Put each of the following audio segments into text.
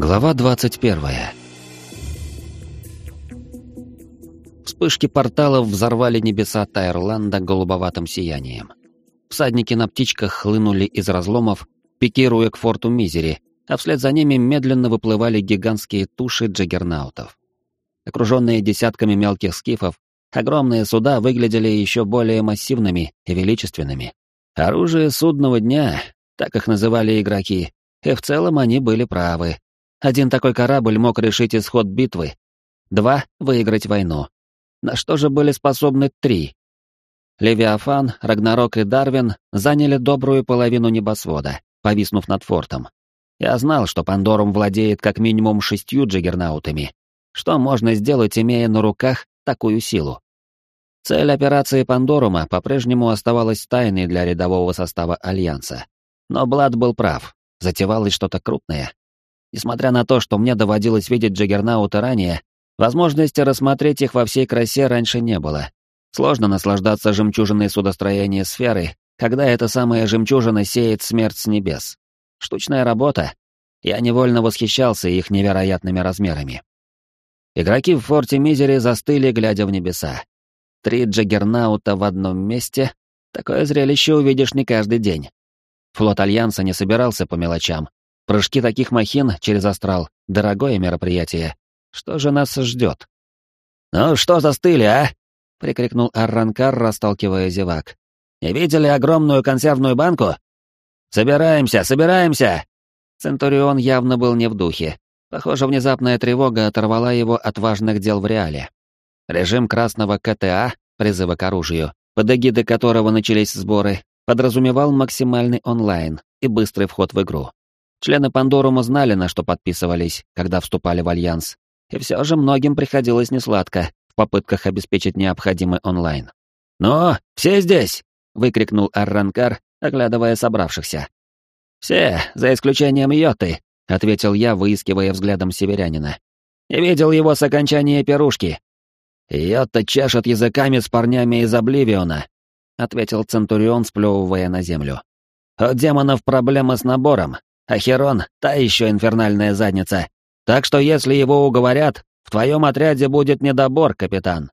Глава 21. Вспышки порталов взорвали небеса Тайрланда голубоватым сиянием. Всадники на птичках хлынули из разломов, пикируя к форту Мизери, а вслед за ними медленно выплывали гигантские туши джаггернаутов. Окруженные десятками мелких скифов, огромные суда выглядели еще более массивными и величественными. Оружие судного дня, так их называли игроки, и в целом они были правы. Один такой корабль мог решить исход битвы, два — выиграть войну. На что же были способны три? Левиафан, Рагнарок и Дарвин заняли добрую половину небосвода, повиснув над фортом. Я знал, что Пандорум владеет как минимум шестью джиггернаутами. Что можно сделать, имея на руках такую силу? Цель операции Пандорума по-прежнему оставалась тайной для рядового состава Альянса. Но Блад был прав, затевалось что-то крупное. Несмотря на то, что мне доводилось видеть Джаггернаута ранее, возможности рассмотреть их во всей красе раньше не было. Сложно наслаждаться жемчужиной судостроения сферы, когда эта самая жемчужина сеет смерть с небес. Штучная работа. Я невольно восхищался их невероятными размерами. Игроки в форте Мизери застыли, глядя в небеса. Три джаггернаута в одном месте — такое зрелище увидишь не каждый день. Флот Альянса не собирался по мелочам, Прыжки таких махин через астрал — дорогое мероприятие. Что же нас ждет? «Ну что застыли, а?» — прикрикнул Арранкар, расталкивая зевак. «Не видели огромную консервную банку? Собираемся, собираемся!» Центурион явно был не в духе. Похоже, внезапная тревога оторвала его от важных дел в реале. Режим красного КТА, призыва к оружию, под эгидой которого начались сборы, подразумевал максимальный онлайн и быстрый вход в игру. Члены Пандорума знали, на что подписывались, когда вступали в Альянс, и все же многим приходилось несладко в попытках обеспечить необходимый онлайн. «Ну, все здесь!» — выкрикнул Арранкар, оглядывая собравшихся. «Все, за исключением Йоты», — ответил я, выискивая взглядом северянина. «Не видел его с окончания пирушки». «Йота чешет языками с парнями из Обливиона», — ответил Центурион, сплевывая на землю. «У демонов проблемы с набором, а Херон — та еще инфернальная задница. Так что если его уговорят, в твоем отряде будет недобор, капитан».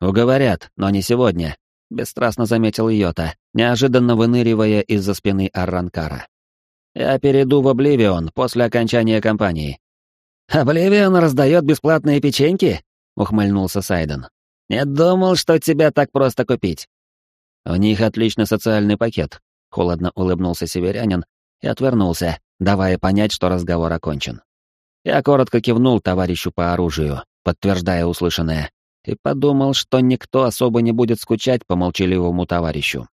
«Уговорят, но не сегодня», — бесстрастно заметил Йота, неожиданно выныривая из-за спины Арранкара. «Я перейду в Обливион после окончания кампании». «Обливион раздает бесплатные печеньки?» — ухмыльнулся Сайден. «Не думал, что тебя так просто купить». «У них отличный социальный пакет», — холодно улыбнулся северянин, и отвернулся, давая понять, что разговор окончен. Я коротко кивнул товарищу по оружию, подтверждая услышанное, и подумал, что никто особо не будет скучать по молчаливому товарищу.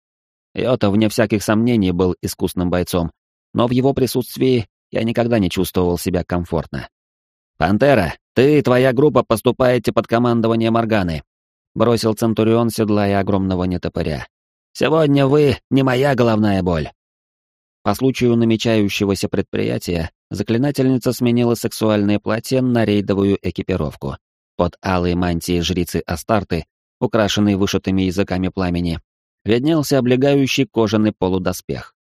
Йота, вне всяких сомнений, был искусным бойцом, но в его присутствии я никогда не чувствовал себя комфортно. «Пантера, ты и твоя группа поступаете под командование Морганы», — бросил Центурион, седлая огромного нетопыря. «Сегодня вы не моя головная боль. По случаю намечающегося предприятия, заклинательница сменила сексуальное платье на рейдовую экипировку. Под алой мантией жрицы Астарты, украшенной вышитыми языками пламени, виднелся облегающий кожаный полудоспех.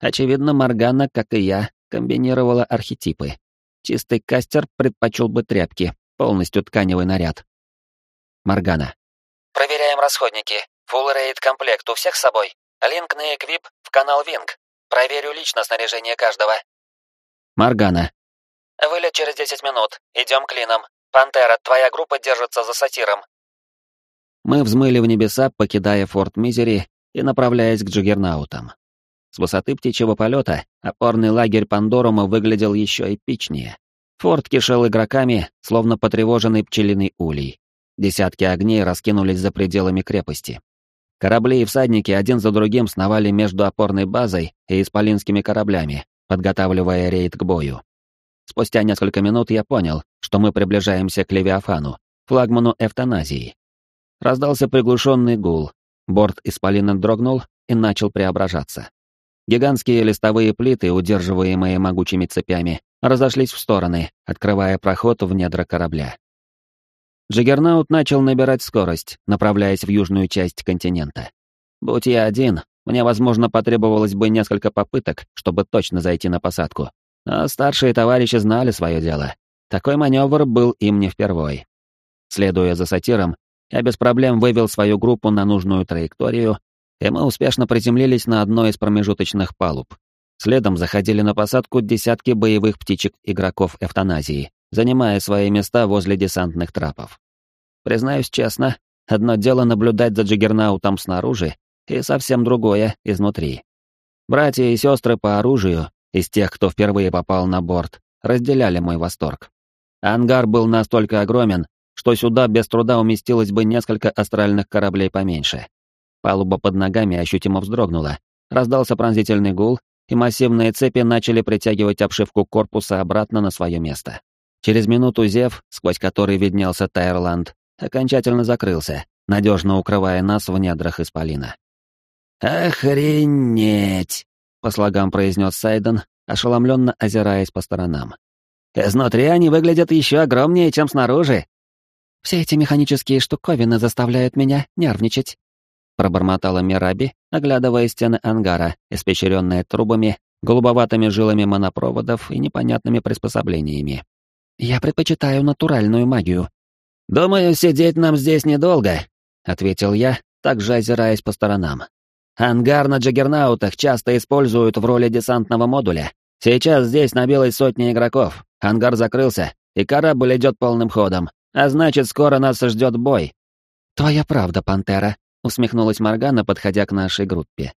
Очевидно, Моргана, как и я, комбинировала архетипы. Чистый кастер предпочел бы тряпки, полностью тканевый наряд. Моргана. «Проверяем расходники. Full рейд комплект у всех с собой. Линк на эквип в канал Винг. Проверю лично снаряжение каждого. Маргана. Вылет через 10 минут. Идем клином. Пантера, твоя группа держится за сатиром. Мы взмыли в небеса, покидая форт Мизери и направляясь к Джиггернаутам. С высоты птичьего полета опорный лагерь Пандорума выглядел еще эпичнее. Форт кишел игроками, словно потревоженный пчелиный улей. Десятки огней раскинулись за пределами крепости. Корабли и всадники один за другим сновали между опорной базой и исполинскими кораблями, подготавливая рейд к бою. Спустя несколько минут я понял, что мы приближаемся к Левиафану, флагману эвтаназии. Раздался приглушенный гул, борт Исполина дрогнул и начал преображаться. Гигантские листовые плиты, удерживаемые могучими цепями, разошлись в стороны, открывая проход в недра корабля. Джиггернаут начал набирать скорость, направляясь в южную часть континента. Будь я один, мне, возможно, потребовалось бы несколько попыток, чтобы точно зайти на посадку. Но старшие товарищи знали свое дело. Такой маневр был им не впервой. Следуя за сатиром, я без проблем вывел свою группу на нужную траекторию, и мы успешно приземлились на одной из промежуточных палуб. Следом заходили на посадку десятки боевых птичек-игроков эвтаназии, занимая свои места возле десантных трапов. Признаюсь честно, одно дело наблюдать за Джиггернаутом снаружи, и совсем другое — изнутри. Братья и сестры по оружию, из тех, кто впервые попал на борт, разделяли мой восторг. Ангар был настолько огромен, что сюда без труда уместилось бы несколько астральных кораблей поменьше. Палуба под ногами ощутимо вздрогнула, раздался пронзительный гул, и массивные цепи начали притягивать обшивку корпуса обратно на свое место. Через минуту зев, сквозь который виднелся Тайрланд, окончательно закрылся, надежно укрывая нас в недрах исполина. «Охренеть!» — по слогам произнес Сайден, ошеломленно озираясь по сторонам. «Изнутри они выглядят еще огромнее, чем снаружи!» «Все эти механические штуковины заставляют меня нервничать», — пробормотала Мираби, оглядывая стены ангара, испещренные трубами, голубоватыми жилами монопроводов и непонятными приспособлениями. «Я предпочитаю натуральную магию». «Думаю, сидеть нам здесь недолго», — ответил я, также озираясь по сторонам. «Ангар на Джаггернаутах часто используют в роли десантного модуля. Сейчас здесь набилось сотни игроков, ангар закрылся, и корабль идет полным ходом, а значит, скоро нас ждет бой». «Твоя правда, Пантера», усмехнулась Моргана, подходя к нашей группе.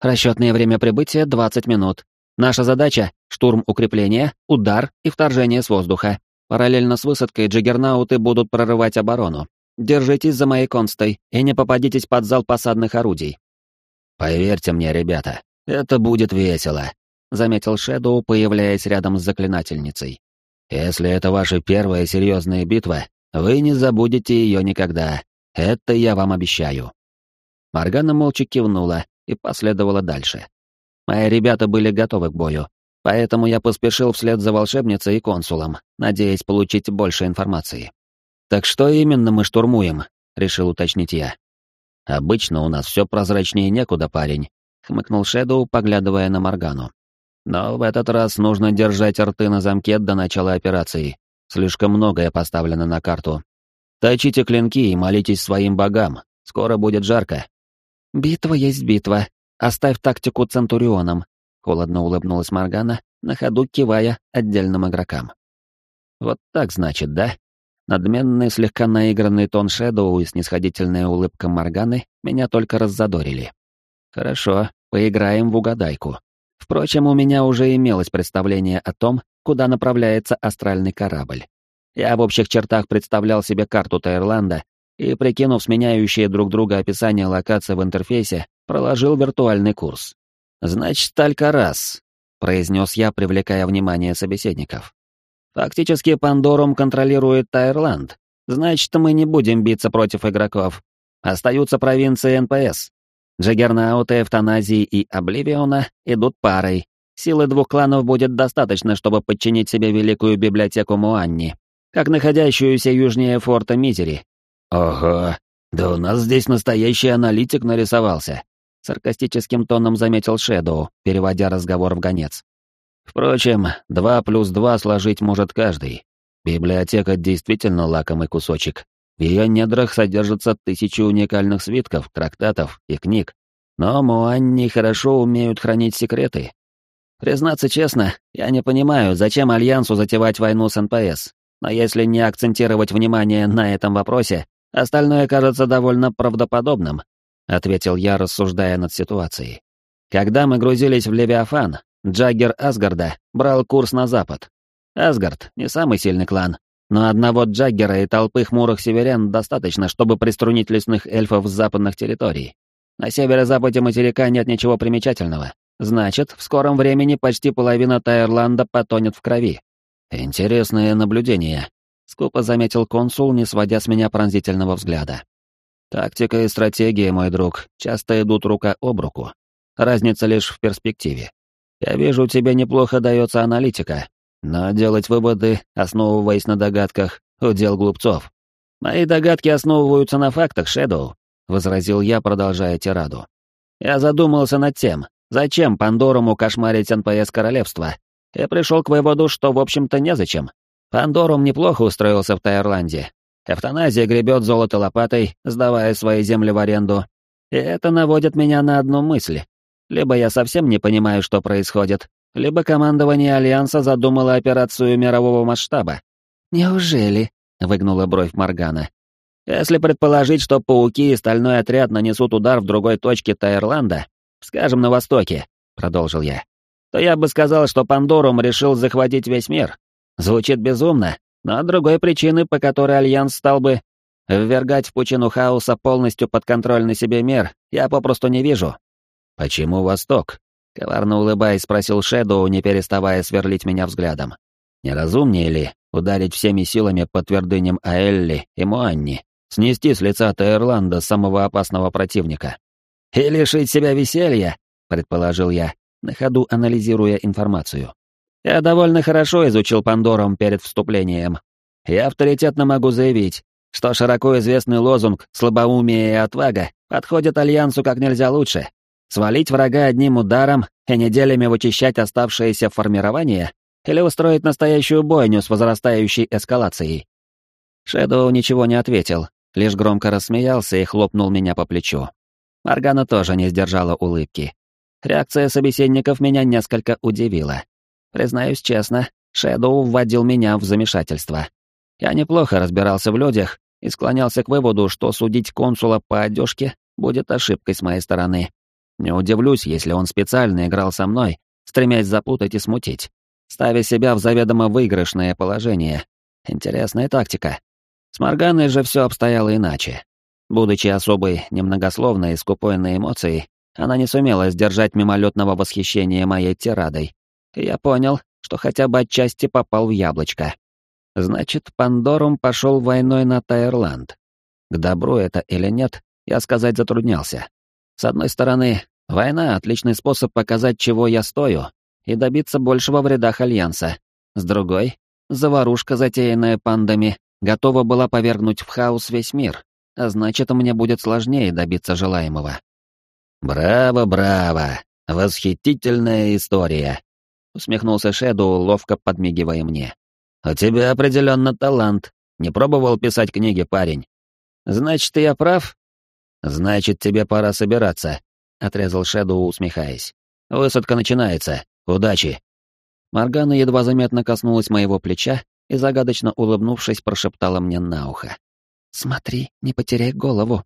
Расчетное время прибытия 20 минут. Наша задача — штурм укрепления, удар и вторжение с воздуха. Параллельно с высадкой джиггернауты будут прорывать оборону. Держитесь за моей констой и не попадитесь под зал посадных орудий. «Поверьте мне, ребята, это будет весело», — заметил Шэдоу, появляясь рядом с заклинательницей. «Если это ваша первая серьезная битва, вы не забудете ее никогда. Это я вам обещаю». Моргана молча кивнула и последовала дальше. Мои ребята были готовы к бою, поэтому я поспешил вслед за волшебницей и консулом, надеясь получить больше информации. «Так что именно мы штурмуем?» — решил уточнить я. «Обычно у нас все прозрачнее некуда, парень», — хмыкнул Шэдоу, поглядывая на Моргану. «Но в этот раз нужно держать рты на замке до начала операции. Слишком многое поставлено на карту. Точите клинки и молитесь своим богам. Скоро будет жарко, «Битва есть битва. Оставь тактику Центурионам», — холодно улыбнулась Моргана, на ходу кивая отдельным игрокам. «Вот так, значит, да?» Надменный, слегка наигранный тон Шэдоу и снисходительная улыбка Морганы меня только раззадорили. «Хорошо, поиграем в угадайку. Впрочем, у меня уже имелось представление о том, куда направляется астральный корабль. Я в общих чертах представлял себе карту Таирланда и, прикинув сменяющие друг друга описания локаций в интерфейсе, проложил виртуальный курс. «Значит, только раз», — произнес я, привлекая внимание собеседников. «Фактически Пандорум контролирует Тайрланд. Значит, мы не будем биться против игроков. Остаются провинции НПС. Джаггернауты, Эвтаназии и Обливиона идут парой. Силы двух кланов будет достаточно, чтобы подчинить себе великую библиотеку Муанни, как находящуюся южнее форта Мизери, «Ого, да у нас здесь настоящий аналитик нарисовался», — саркастическим тоном заметил Шэдоу, переводя разговор в гонец. «Впрочем, два плюс два сложить может каждый. Библиотека действительно лакомый кусочек. В ее недрах содержатся тысячи уникальных свитков, трактатов и книг. Но Муанни хорошо умеют хранить секреты. Признаться честно, я не понимаю, зачем Альянсу затевать войну с НПС. Но если не акцентировать внимание на этом вопросе, Остальное кажется довольно правдоподобным, ответил я, рассуждая над ситуацией. Когда мы грузились в Левиафан, Джаггер Асгарда брал курс на запад. Асгард — не самый сильный клан, но одного Джаггера и толпы хмурых северян достаточно, чтобы приструнить лесных эльфов с западных территорий. На северо-западе материка нет ничего примечательного. Значит, в скором времени почти половина Тайрланда потонет в крови. Интересное наблюдение, скупо заметил консул, не сводя с меня пронзительного взгляда. Тактика и стратегия, мой друг, часто идут рука об руку. Разница лишь в перспективе. Я вижу, тебе неплохо дается аналитика, но делать выводы, основываясь на догадках, удел глупцов. Мои догадки основываются на фактах, Шэдоу, возразил я, продолжая тираду. Я задумался над тем, зачем Пандоруму кошмарить НПС королевства. и пришел к выводу, что, в общем-то, незачем. Пандорум неплохо устроился в Таирланде. Эвтаназия гребет золото лопатой, сдавая свои земли в аренду. И это наводит меня на одну мысль. Либо я совсем не понимаю, что происходит, либо командование Альянса задумало операцию мирового масштаба. «Неужели?» — выгнула бровь Моргана. «Если предположить, что пауки и стальной отряд нанесут удар в другой точке Таирланда, скажем, на востоке», — продолжил я, то я бы сказал, что Пандорум решил захватить весь мир. Звучит безумно, но другой причины, по которой Альянс стал бы ввергать в пучину хаоса полностью подконтрольный себе мир, я попросту не вижу. «Почему Восток?» — коварно улыбаясь, спросил Шэдоу, не переставая сверлить меня взглядом. «Не разумнее ли ударить всеми силами по твердыням Аэлли и Муанни, снести с лица Таирланда самого опасного противника?» «И лишить себя веселья?» — предположил я, на ходу анализируя информацию. «Я довольно хорошо изучил Пандорум перед вступлением. Я авторитетно могу заявить, что широко известный лозунг «слабоумие и отвага» подходит Альянсу как нельзя лучше. Свалить врага одним ударом и неделями вычищать оставшееся формирование или устроить настоящую бойню с возрастающей эскалацией. Шэдоу ничего не ответил, лишь громко рассмеялся и хлопнул меня по плечу. Маргана тоже не сдержала улыбки. Реакция собеседников меня несколько удивила. Признаюсь честно, Шэдоу вводил меня в замешательство. Я неплохо разбирался в людях и склонялся к выводу, что судить консула по одежке будет ошибкой с моей стороны. Не удивлюсь, если он специально играл со мной, стремясь запутать и смутить, ставя себя в заведомо выигрышное положение. Интересная тактика. С Морганой же все обстояло иначе. Будучи особой, немногословной и скупой на эмоции, она не сумела сдержать мимолетного восхищения моей тирадой. Я понял, что хотя бы отчасти попал в яблочко. Значит, Пандорум пошел войной на Таирланд. К добру это или нет, я сказать затруднялся. С одной стороны, война — отличный способ показать, чего я стою, и добиться большего вреда Альянса. С другой, заварушка, затеянная пандами, готова была повергнуть в хаос весь мир, а значит, мне будет сложнее добиться желаемого. «Браво, браво! Восхитительная история!» — усмехнулся Шэдоу, ловко подмигивая мне. «У тебя определенно талант. Не пробовал писать книги, парень?» «Значит, я прав?» «Значит, тебе пора собираться», — отрезал Шэдоу, усмехаясь. «Высадка начинается. Удачи!» Моргана едва заметно коснулась моего плеча и, загадочно улыбнувшись, прошептала мне на ухо. «Смотри, не потеряй голову».